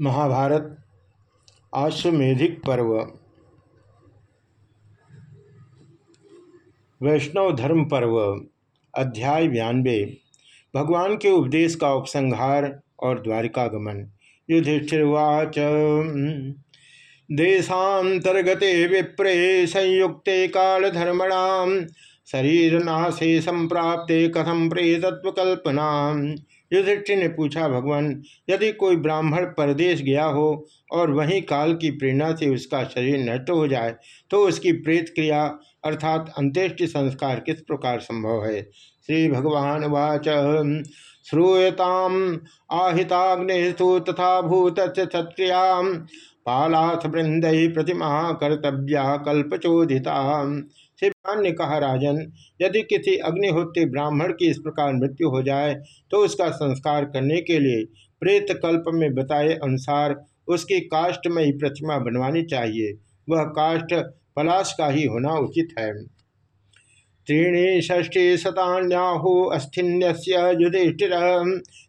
महाभारत आश्वेधिक पर्व। वैष्णव धर्म पर्व, अध्याय बयानबे भगवान के उपदेश का उपसंहार और द्वारिकागमन। युधिष्ठिर्वाच, देशांतर्गते विप्रे संयुक्ते कालधर्मणाम शरीर नाशे संप्राप्ते कथम प्रेतत्वकल्पना। युधिष्ठिर ने पूछा, भगवान, यदि कोई ब्राह्मण परदेश गया हो और वहीं काल की प्रेरणा से उसका शरीर नष्ट हो जाए तो उसकी प्रेत क्रिया अर्थात अंत्येष्टि संस्कार किस प्रकार संभव है? श्री भगवान वाच। श्रूयताम आहिताग्नेस्तु तथा भूत क्षत्रिया पालाथ वृंद प्रतिमा कर्तव्या कल्पचोदिता शिवपान ने कहा, राजन, यदि किसी अग्निहोत्री ब्राह्मण की इस प्रकार मृत्यु हो जाए तो उसका संस्कार करने के लिए प्रेत कल्प में बताए अनुसार उसकी काष्ठमयी प्रतिमा बनवानी चाहिए। वह काष्ठ पलाश का ही होना उचित है। त्रीणी षष्ठी शतान्याहु अस्थिन्य युधिष्ठिर,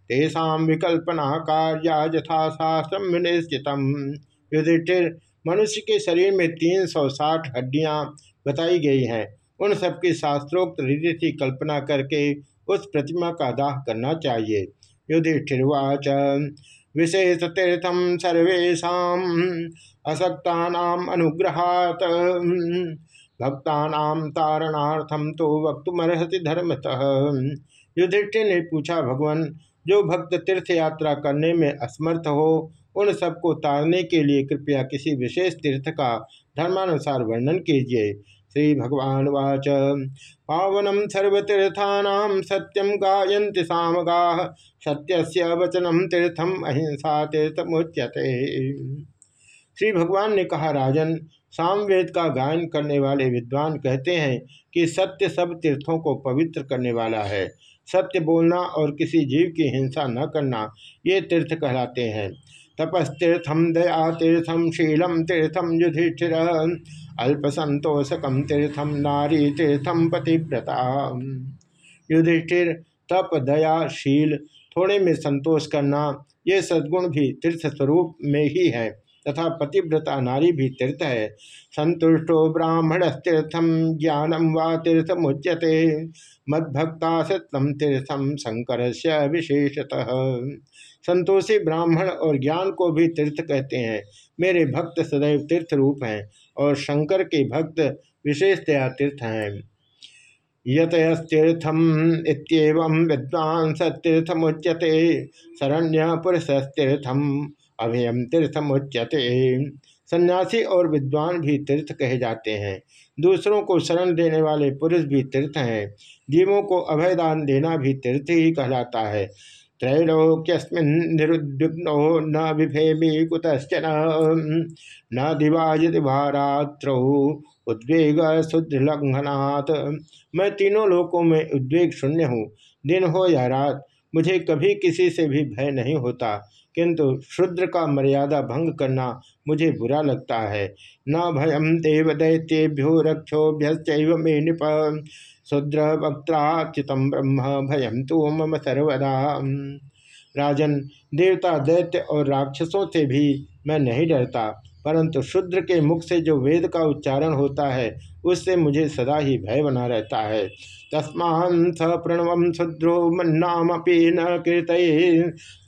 तेषा विकल्पना कार्या यथा शास्त्र निश्चित युधिष्ठिर, मनुष्य के शरीर में तीन सौ साठ हड्डियाँ बताई गई हैं। उन सबकी शास्त्रोक्त रीति से कल्पना करके उस प्रतिमा का दाह करना चाहिए। युधिष्ठिर्वाच विशेष तीर्थम सर्वेशा असक्ता अनुग्रहात। भक्ता तारणार्थम तो वक्तुमर्हति धर्मतः। युधिष्ठिर ने पूछा, भगवान, जो भक्त तीर्थ यात्रा करने में असमर्थ हो, उन सबको तारने के लिए कृपया किसी विशेष तीर्थ का धर्मानुसार वर्णन कीजिए। श्री भगवान वाच पावनम सर्वतीर्था सत्यम गायन्ति सामगा सत्य वचनम तीर्थम अहिंसा तीर्थमुच्यते। श्री भगवान ने कहा, राजन सामवेद का गायन करने वाले विद्वान कहते हैं कि सत्य सब तीर्थों को पवित्र करने वाला है। सत्य बोलना और किसी जीव की हिंसा न करना, ये तीर्थ कहलाते हैं। तपस्तीर्थम दया तीर्थम शीलम तीर्थम युधिष्ठिर अल्पसंतोषकम तीर्थम नारी तीर्थम पतिव्रता युधिष्ठिर, तप, दया, शील, थोड़े में संतोष करना, ये सद्गुण भी तीर्थ स्वरूप में ही है। तथा पतिव्रता नारी भी तीर्थ है। संतुष्टो ब्राह्मण तीर्थम ज्ञानम व तीर्थ मुच्यते मद्भक्ता सत्यम तीर्थम शंकर से विशेषतः। संतोषी ब्राह्मण और ज्ञान को भी तीर्थ कहते हैं। मेरे भक्त सदैव तीर्थ रूप हैं और शंकर के भक्त विशेषतया तीर्थ हैं। यतयस्तीर्थम इतम विद्वान सतीर्थमुच्यते शरण्य पुरुषस्तीर्थम अभयम तीर्थमुच्यते सन्यासी और विद्वान भी तीर्थ कहे जाते हैं। दूसरों को शरण देने वाले पुरुष भी तीर्थ हैं। जीवों को अभयदान देना भी तीर्थ ही कहलाता है। त्रैलोक्यस्मिन्निरुद्विग्नो न विभेमी कुतश्चन। न दिवाजित भारात्रौ उद्वेग शुद्रलंघनात् मैं तीनों लोकों में उद्वेग शून्य हूँ। दिन हो या रात, मुझे कभी किसी से भी भय नहीं होता। किंतु शुद्र का मर्यादा भंग करना मुझे बुरा लगता है। न भयम देव दैत्येभ्यो रक्षोभ्य निप शुद्र वक्त ब्रह्म भयम तो मम सर्वदा। राजन, देवता दैत्य और राक्षसों से भी मैं नहीं डरता। परंतु शुद्र के मुख से जो वेद का उच्चारण होता है, उससे मुझे सदा ही भय बना रहता है। तस्मान स प्रणव शुद्रो मन्नाम न कीर्त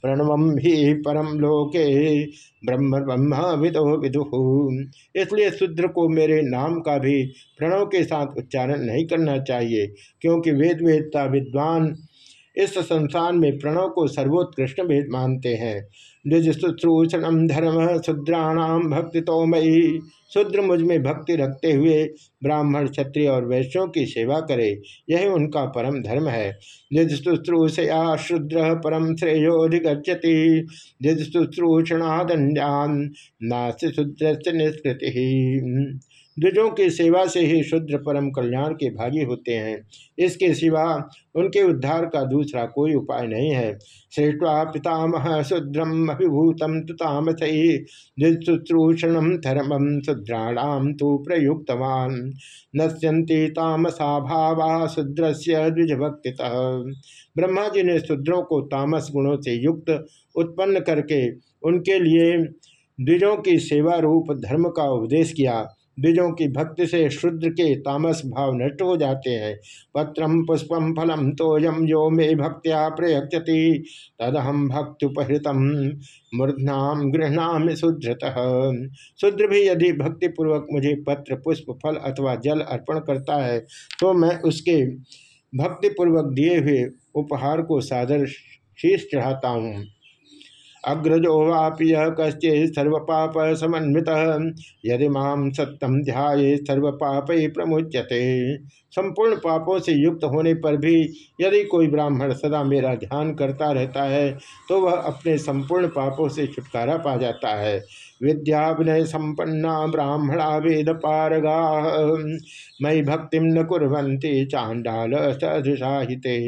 प्रणव ही परम लोके ब्रह्म ब्रह्म विदो विदु। इसलिए शुद्र को मेरे नाम का भी प्रणव के साथ उच्चारण नहीं करना चाहिए, क्योंकि वेद वेदता विद्वान इस संसार में प्रणव को सर्वोत्कृष्ट भेद मानते हैं। निज धर्म शूद्राणाम भक्ति तो मई शूद्र मुझमें भक्ति रखते हुए ब्राह्मण, क्षत्रिय और वैश्यों की सेवा करे, यह उनका परम धर्म है। निज शुश्रूषया शूद्र परम श्रेयोधिगछति निज शुश्रूषणादंडान नास्ति शूद्र निष्कृति। द्विजों की सेवा से ही शुद्र परम कल्याण के भागी होते हैं। इसके सिवा उनके उद्धार का दूसरा कोई उपाय नहीं है। श्रेष्ठा पितामह शुद्रम अभिभूतम तुतामथुश्रूषण धर्मम शुद्राणाम तो प्रयुक्तवान। नश्यंती तामसा भावा शुद्र से द्विजभक्ति ब्रह्मा जी ने शुद्रों को तामस गुणों से युक्त उत्पन्न करके उनके लिए द्विजों की सेवा रूप धर्म का उपदेश किया। द्विजों की भक्ति से शुद्र के तामस भाव नष्ट हो जाते हैं। पत्रम पुष्पम फलम तोयम जो मे भक्त्या प्रयक्षति तदहम भक्तुपहृतम मूर्धनाम गृहणाम शुद्रत शुद्र भी यदि भक्तिपूर्वक मुझे पत्र, पुष्प, फल अथवा जल अर्पण करता है तो मैं उसके भक्तिपूर्वक दिए हुए उपहार को सादर शीर्ष चढ़ाता हूँ। अग्रजो वापि कश्चे सर्वपाप समन्वित। यदि माम सत्यम ध्याये सर्वपाप प्रमुच्यते। संपूर्ण पापों से युक्त होने पर भी यदि कोई ब्राह्मण सदा मेरा ध्यान करता रहता है तो वह अपने संपूर्ण पापों से छुटकारा पा जाता है। विद्याविनय संपन्ना ब्राह्मणा वेद पारगा। मई भक्ति न कुरंती चांडाल सदृशाहिते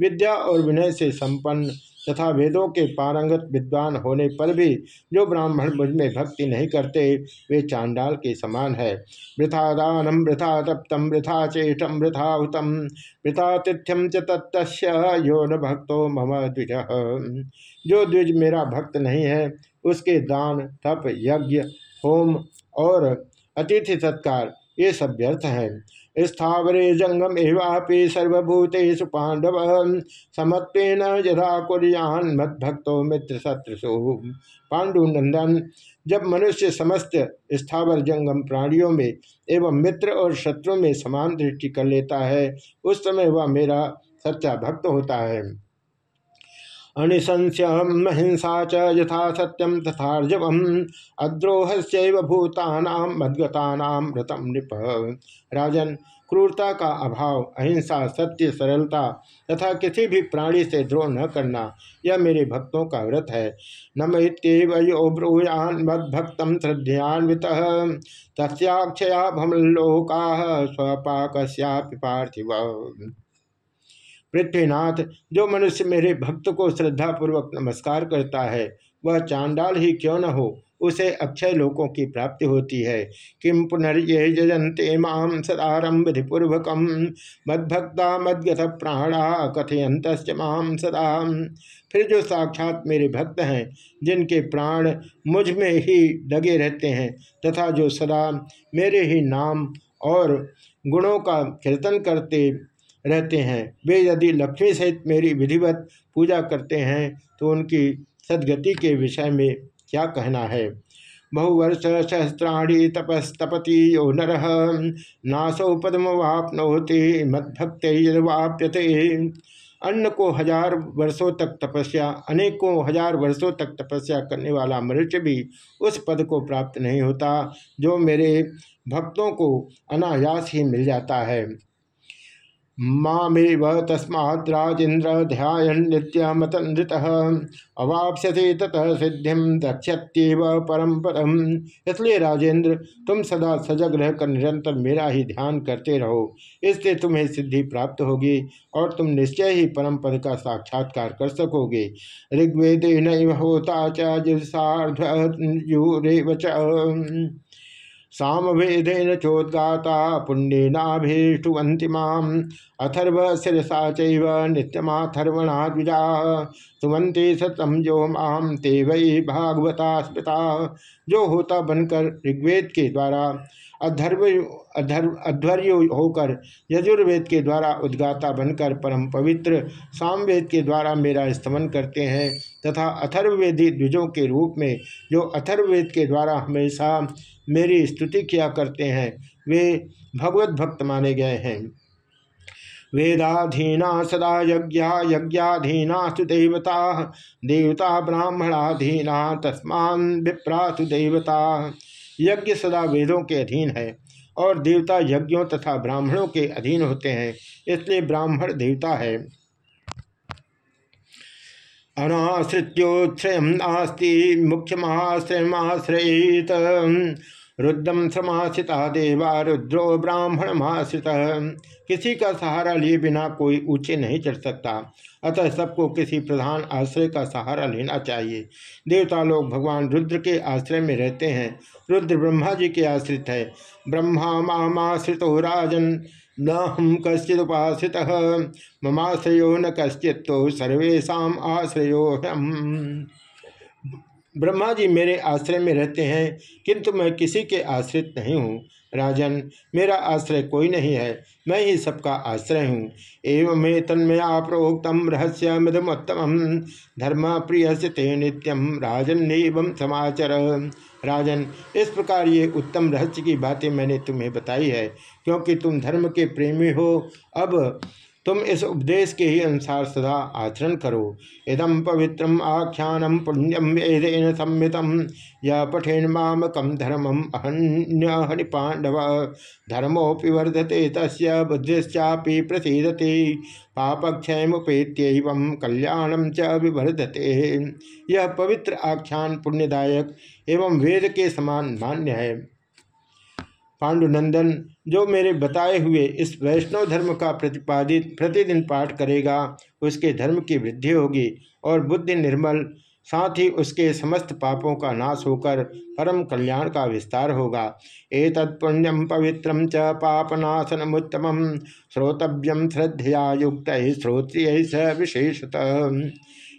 विद्या और विनय से संपन्न तथा वेदों के पारंगत विद्वान होने पर भी जो ब्राह्मण मुझमें भक्ति नहीं करते, वे चांडाल के समान है। वृथा दानम वृथा तप्तम वृथा चेष्टम वृथा हुतम वृथा तिथ्यम च तत्त यो न भक्तो मम द्विज। जो द्विज मेरा भक्त नहीं है, उसके दान, तप, यज्ञ, होम और अतिथि सत्कार, ये सब व्यर्थ हैं। स्थावरे जंगम एवापि सर्वभूतेषु पांडव समत्वेन यदा कुरियान मद्भक्तो मित्र शत्रुषु पांडुनंदन जब मनुष्य समस्त स्थावर जंगम प्राणियों में एवं मित्र और शत्रु में समान दृष्टि कर लेता है, उस समय वह मेरा सच्चा भक्त होता है। अनिशंस्यम हिंसा च यथा सत्यम तथार्जवम अद्रोह से भूताना मद्गता व्रतम नृप। राजन, क्रूरता का अभाव, अहिंसा, सत्य, सरलता तथा किसी भी प्राणी से द्रोह न करना, यह मेरे भक्तों का व्रत है। नमो ब्रूयान मद्भक्त श्रद्धयान्वित तस्याक्षया भमलोका स्वपाक पार्थिव। पृथ्वीनाथ, जो मनुष्य मेरे भक्त को श्रद्धापूर्वक नमस्कार करता है, वह चांडाल ही क्यों न हो? उसे अक्षय लोकों की प्राप्ति होती है। किम पुनर्ये जयंते माम सदारंभपूर्वक मद्भक्ता मद्गत प्राणा कथयंत माम सदा। फिर जो साक्षात मेरे भक्त हैं, जिनके प्राण मुझमें ही लगे रहते हैं, तथा जो सदा मेरे ही नाम और गुणों का कीर्तन करते रहते हैं। वे यदि लक्ष्मी सहित मेरी विधिवत पूजा करते हैं तो उनकी सदगति के विषय में क्या कहना है? बहुवर्ष सहस्राणी तपस्तपति यो नर, नासौ पद्म वापनोति मद्भक्त वाप्यते अन्न को हज़ार वर्षों तक तपस्या, अनेकों हज़ार वर्षों तक तपस्या करने वाला मनुष्य भी उस पद को प्राप्त नहीं होता, जो मेरे भक्तों को अनायास ही मिल जाता है। मामेव तस्माद्राजेन्द्र ध्यान नित्यमतनृत अवाप्स्यते ततः सिद्धिम दक्षत्यव परम पदम। इसलिए राजेंद्र तुम सदा सजग रहकर निरंतर मेरा ही ध्यान करते रहो। इससे तुम्हें सिद्धि प्राप्त होगी और तुम निश्चय ही परम पद का साक्षात्कार कर सकोगे। ऋग्वेदे न होता चार्ध सामवेदेन चोद्गाता पुण्यनाभीष्टुवंति माम अथर्व शिरसा द्विजा सुवंती सतम जो माम, ते वही भागवता स्मृता जो होता बनकर ऋग्वेद के द्वारा अधर्व अधर्व अध्वर्य होकर यजुर्वेद के द्वारा उद्गाता बनकर परम पवित्र सामवेद के द्वारा मेरा स्तमन करते हैं तथा अथर्ववेदी द्विजों के रूप में जो अथर्ववेद के द्वारा हमेशा मेरी स्तुति किया करते हैं, वे भगवत भक्त माने गए हैं। वेदाधीना सदा यज्ञा यज्ञाधीनास्तु देवता देवता ब्राह्मणाधीना तस्मान विप्रातु देवता। यज्ञ सदा वेदों के अधीन है और देवता यज्ञों तथा ब्राह्मणों के अधीन होते हैं, इसलिए ब्राह्मण देवता है। अनाश्रित्योच्छ्रय नास्ती मुख्यमाश्रयमाश्रयित। रुद्रम समाश्रिता देवा रुद्रो ब्राह्मण माश्रित किसी का सहारा लिए बिना कोई ऊँचे नहीं चढ़ सकता। अतः सबको किसी प्रधान आश्रय का सहारा लेना चाहिए। देवता लोग भगवान रुद्र के आश्रय में रहते हैं। रुद्र ब्रह्मा जी के आश्रित है। ब्रह्मा माश्रित राजन। न हम कश्चित उपासित ममाश्रयो न कश्चित तो सर्वेशा आश्रयो हम ब्रह्मा जी मेरे आश्रय में रहते हैं, किंतु मैं किसी के आश्रित नहीं हूँ। राजन, मेरा आश्रय कोई नहीं है, मैं ही सबका आश्रय हूँ। एवं मे तन्मया प्रोक्तम रहस्य मदमोत्तम धर्म प्रिय ते नित्यम राजन एवं समाचर। राजन, इस प्रकार ये उत्तम रहस्य की बातें मैंने तुम्हें बताई है, क्योंकि तुम धर्म के प्रेमी हो, अब तुम इस उपदेश के ही अनुसार सदा आचरण करो। इदम पवित्रम आख्यानम पुण्यम वेदेन संमितम यह पठेन मामकम धर्मम अहन्य पांडव धर्मोपि वर्धते तस् बुद्धिश्चापि प्रसीदते। पापक्षयमुपेत्य कल्याणम च विवर्धते। यह पवित्र आख्यान पुण्यदायक एवं वेद के समान मान्य है। पांडुनंदन, जो मेरे बताए हुए इस वैष्णव धर्म का प्रतिपादित प्रतिदिन पाठ करेगा, उसके धर्म की वृद्धि होगी और बुद्धि निर्मल, साथ ही उसके समस्त पापों का नाश होकर परम कल्याण का विस्तार होगा। एक पुण्यम पवित्रम च पापनाशन उत्तम श्रोतव्यम श्रद्धया युक्त ही श्रोत्रिय स विशेषतः।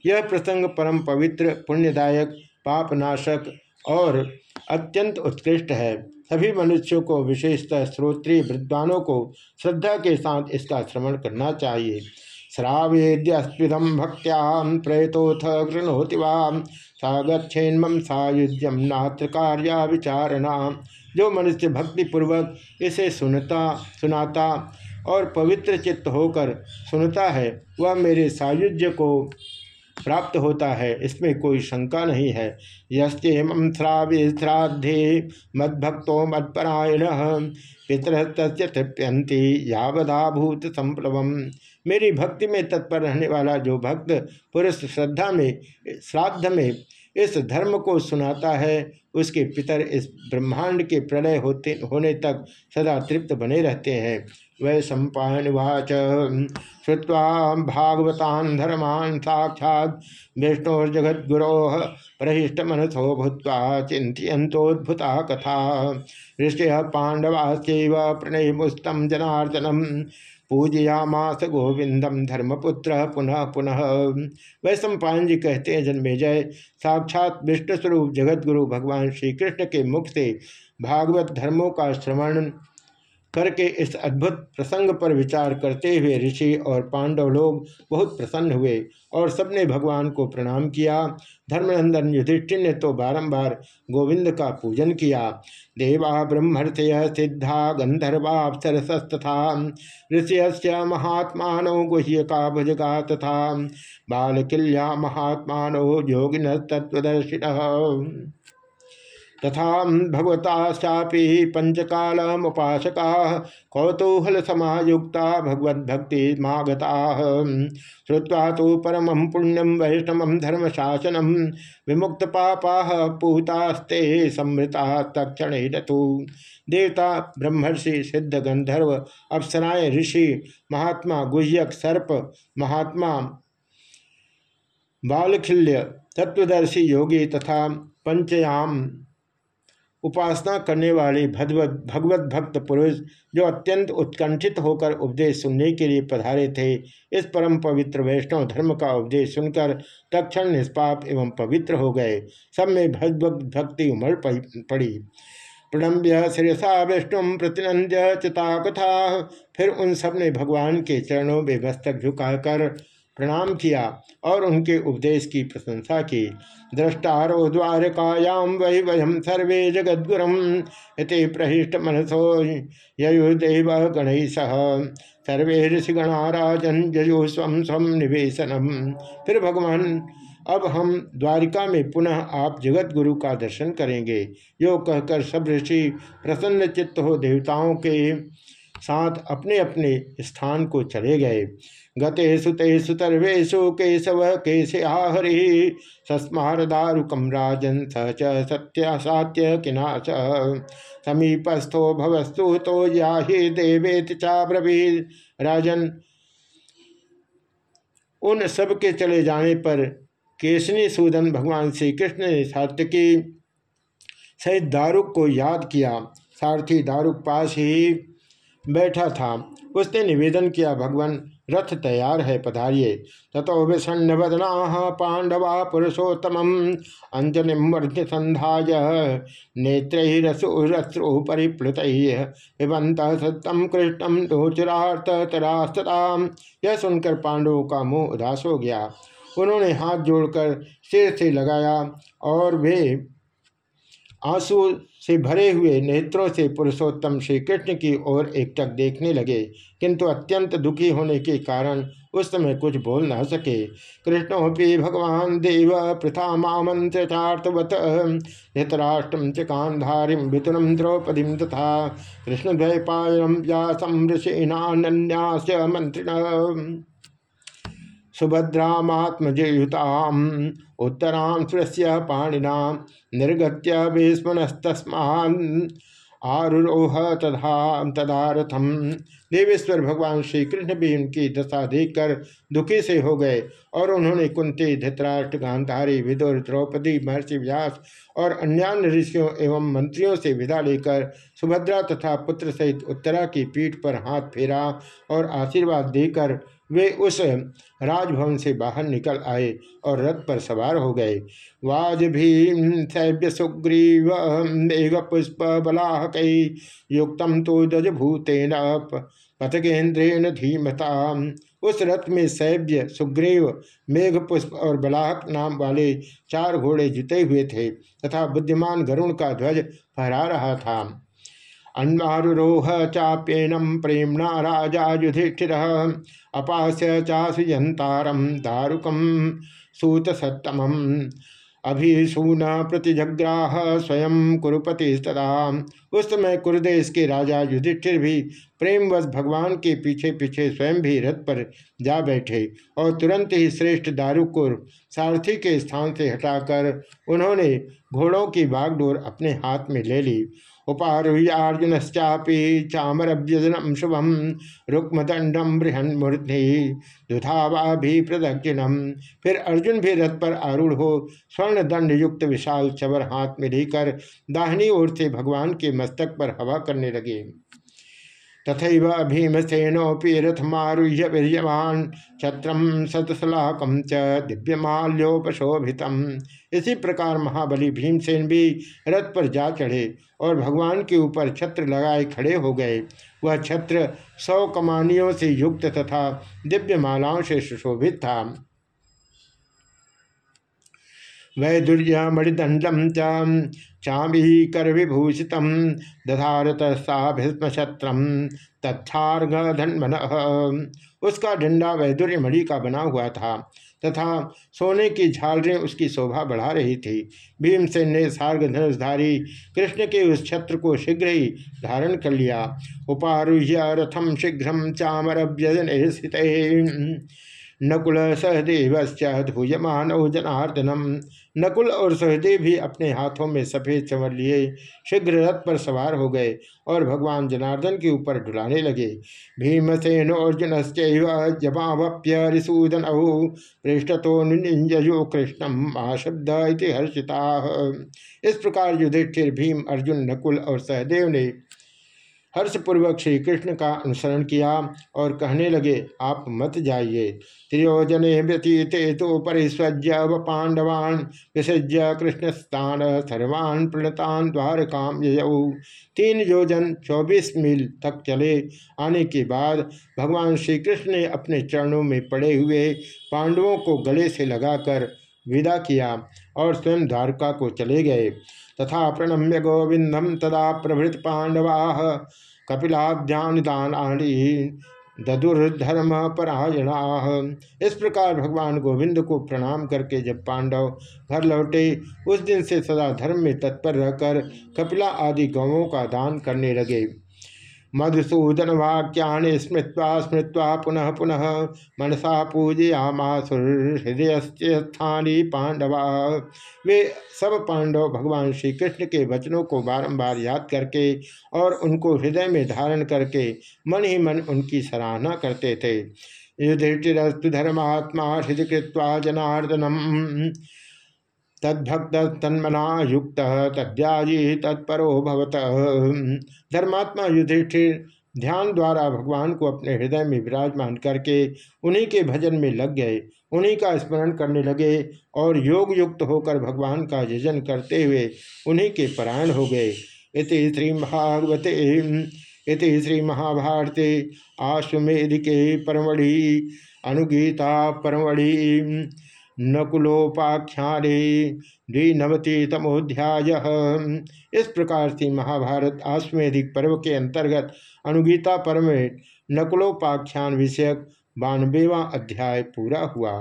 यह प्रसंग परम पवित्र, पुण्यदायक, पापनाशक और अत्यंत उत्कृष्ट है। सभी मनुष्यों को, विशेषतः श्रोत्रीय विद्वानों को, श्रद्धा के साथ इसका श्रवण करना चाहिए। श्रावेद्यस्विदम भक्त्या प्रयतोथ गृणोति वाम सागछेन्म सायुज्यम नात्र कार्या विचारणा जो मनुष्य भक्तिपूर्वक इसे सुनता, सुनाता और पवित्र चित्त होकर सुनता है, वह मेरे सायुज्य को प्राप्त होता है, इसमें कोई शंका नहीं है। यस्म श्रावे श्राद्धे मद्भक्तो मत्परायण पितर तृप्यंती यावदाभूत संप्लव मेरी भक्ति में तत्पर रहने वाला जो भक्त पुरुष श्रद्धा में, श्राद्ध में इस धर्म को सुनाता है, उसके पितर इस ब्रह्मांड के प्रलय होते, होने तक सदा तृप्त बने रहते हैं। वै सम्पावाच श्रुवा भागवतान धर्मान साक्षात विष्णुर्जगद्गुरो प्रहिष्ट मनसो भूत चिंतोद्भुता कथा। ऋषि पांडवास्व प्रणय मुस्तम जनार्दनम पूजयामास गोविंदम धर्मपुत्र पुनः पुनः। वैश्व पायन जी कहते हैं जन्मेजय साक्षात विष्णु स्वरूप जगतगुरु भगवान श्री कृष्ण के मुख से भागवत धर्मों का श्रवण करके इस अद्भुत प्रसंग पर विचार करते हुए ऋषि और पांडव लोग बहुत प्रसन्न हुए और सबने भगवान को प्रणाम किया। धर्मनंदन युधिष्ठिर ने तो बारंबार गोविंद का पूजन किया। देवा ब्रह्मर्षय सिद्धा गंधर्वा गंधर्वापसरसस्तथा ऋषि महात्मा गुह्य का भुजगा तथा बालकिल्या महात्मा योगिन तत्वदर्शिन तथा भगवताश्चापि पंचकाल उपासका कौतूहल समायुक्ता भगवद्भक्ति मागता श्रुवा तो परम पुण्यम वैष्णव धर्मशासनम विमुक्त पापा पूतास्ते समृता तक्षण देवता, ब्रह्मर्षि सिद्ध गंधर्व अप्सराएँ ऋषि, महात्मा गुह्यक, सर्प, महात्मा बालखिल्य तत्वदर्शी योगी तथा पंचयाम उपासना करने वाले भगवत भगवत भक्त पुरुष जो अत्यंत उत्कंठित होकर उपदेश सुनने के लिए पधारे थे, इस परम पवित्र वैष्णव धर्म का उपदेश सुनकर तक्षण निष्पाप एवं पवित्र हो गए। सब में भगवत भक्ति उमड़ पड़ी। प्रणम्य शिरसा विष्णु प्रतिनंद्य चिता कथा फिर उन सबने भगवान के चरणों में मस्तक झुकाकर प्रणाम किया और उनके उपदेश की प्रशंसा की। दृष्टारो द्वारकायाम वही वयम सर्वे जगद्गुरम प्रहिष्ट मनसो ययुदेव गणेश। सर्वे ऋषिगणा राजन जयो स्व स्व निवेशनम फिर भगवान, अब हम द्वारिका में पुनः आप जगत गुरु का दर्शन करेंगे। यो कहकर सब ऋषि प्रसन्न चित्त हो देवताओं के साथ अपने अपने स्थान को चले गए। गतेषु तेषु सर्वेषु केशव केशयाहरि सस्मार दारुकम राजन स च सत्य सात्य किनाश। समीपस्थो भवस्तु तो या ही देवेत चाब्रवी राजन, उन सब के चले जाने पर केशनी सूदन भगवान श्री कृष्ण ने सात्यकी सहित दारुक को याद किया। सारथी दारुक पास ही बैठा था। उसने निवेदन किया, भगवान रथ तैयार है पधारिये तथो विषण्ण वदना पांडवा पुरुषोत्तम अंजनि संध्याय नेत्रश्रु परिप्लुत पिबंत सत्यम कृष्णम दोचरार्थ तरास्तता यह सुनकर पांडवों का मुँह उदास हो गया। उन्होंने हाथ जोड़कर सिर से लगाया और वे आँसू से भरे हुए नेत्रों से पुरुषोत्तम श्री कृष्ण की ओर एकटक देखने लगे, किंतु अत्यंत दुखी होने के कारण उस समय कुछ बोल न सके। कृष्णोपि भगवान देव प्रथा मामंत्रार्थवत धृतराष्ट्रम च गांधारी वितुरम द्रौपदी तथा कृष्णद्वैपायम व्यासम ऋषिनान्यास मंत्रिण सुभद्रात्मजुताम उत्तरांश्रस्य पाणिना, निर्गत्य भीष्मनस्तस्मान आरोह तथा तदारथम देवेश्वर भगवान श्री कृष्ण भी उनकी दशा देखकर दुखी से हो गए और उन्होंने कुंती, धृतराष्ट्र, गांधारी, विदुर, द्रौपदी, महर्षि व्यास और अन्य ऋषियों एवं मंत्रियों से विदा लेकर सुभद्रा तथा पुत्र सहित उत्तरा की पीठ पर हाथ फेरा और आशीर्वाद देकर वे उस राजभवन से बाहर निकल आए और रथ पर सवार हो गए। वाज भी सैभ्य सुग्रीव मेघ पुष्प बलाहक युक्त तो दजभूतेन पथगेन्द्रेण धीमता उस रथ में सैभ्य सुग्रीव मेघ पुष्प और बलाहक नाम वाले चार घोड़े जुते हुए थे तथा बुद्धिमान गरुण का ध्वज फहरा रहा था। अन्वारोह चाप्यनम प्रेमणा राजा युधिष्ठिर अपास्य चासुयंतारम दारुकम सूत सत्तम अभिसून प्रतिजग्राह स्वयं कुरुपति तदा उस समय कुरुदेश के राजा युधिष्ठिर भी प्रेमवश भगवान के पीछे पीछे स्वयं भी रथ पर जा बैठे और तुरंत ही श्रेष्ठ दारू सारथी के स्थान से हटाकर उन्होंने घोड़ों की बागडोर अपने हाथ में ले ली। उपारूह्यार्जुनश्चापी चामरभ्यजनम शुभम रुक्मदंडम बृहन्मूर्ति दुधावाभि प्रदक्षिणम फिर अर्जुन भी रथ पर आरूढ़ हो स्वर्ण दंड युक्त विशाल चवर हाथ में लेकर दाहिनी ओर से भगवान के मस्तक पर हवा करने लगे। तथा भीमसेनोपि रथमारुह्य वीर्यवान छत्रम शतशलाकम च दिव्यमाल्योपशोभित इसी प्रकार महाबली भीमसेन भी रथ पर जा चढ़े और भगवान के ऊपर छत्र लगाए खड़े हो गए। वह छत्र सौ कमानियों से युक्त तथा दिव्य मालाओं से सुशोभित था। वैदुर्यमणिदंडम चामी कर विभूषित दधारत सा उसका डंडा वैदुर्य मणि का बना हुआ था तथा सोने की झालरें उसकी शोभा बढ़ा रही थी। भीमसेन ने सार्ग धनुषधारी कृष्ण के उस छत्र को शीघ्र ही धारण कर लिया। उपारूह्य रथम शीघ्र चामर व्यजन स्थित। नकुल सहदेव धूयमान जनार्दनम। नकुल और सहदेव भी अपने हाथों में सफ़ेद चमर लिए शीघ्र रथ पर सवार हो गए और भगवान जनार्दन के ऊपर ढुलाने लगे। भीमसेन अर्जुन जमावप्य ऋषूदन पृष्ठतो निंजयो कृष्णम आशब्द हर्षिता। इस प्रकार युधिष्ठिर भीम अर्जुन, नकुल और सहदेव ने हर्षपूर्वक श्री कृष्ण का अनुसरण किया और कहने लगे, आप मत जाइए। त्रियोजने व्यतीते तो परिस्वज्य व पांडवान विसृज्य कृष्णस्तान सर्वान् प्रणतान द्वारकाम तीन योजन चौबीस मील तक चले। आने के बाद भगवान श्री कृष्ण ने अपने चरणों में पड़े हुए पांडवों को गले से लगाकर विदा किया और स्वयं द्वारका को चले गए। तथा प्रणम्य गोविंदम तदा प्रभृत पांडवा कपिलाध्यान ददुर्धर्म परायणा इस प्रकार भगवान गोविंद को प्रणाम करके जब पांडव घर लौटे, उस दिन से सदा धर्म में तत्पर रहकर कपिला आदि गौों का दान करने लगे। मधुसूदन वाक्या स्मृत्वा स्मृत्वा पुनः पुनः मनसा पूजयामासुहृदय स्थानी पांडवा। वे सब पांडव भगवान श्री कृष्ण के वचनों को बारंबार याद करके और उनको हृदय में धारण करके मन ही मन उनकी सराहना करते थे। युधिष्ठिरस्तु धर्मात्मा हृदय कृत्वा जनार्दनम तद्भक्त तन्मना युक्त तद्याजी तत्परो भवत। धर्मात्मा युधिष्ठिर ध्यान द्वारा भगवान को अपने हृदय में विराजमान करके उन्हीं के भजन में लग गए, उन्हीं का स्मरण करने लगे और योग युक्त होकर भगवान का यजन करते हुए उन्हीं के परायण हो गए। इति श्री भागवते इति श्री महाभारते आश्वेदिके परमढ़ि, अनुगीता परमढ़ि। नकुलोपाख्याने द्विनवति तमोध्याय इस प्रकार से महाभारत आश्वेधिक पर्व के अंतर्गत अनुगीता पर्व में नकुलोपाख्यान विषयक बानवेवा अध्याय पूरा हुआ।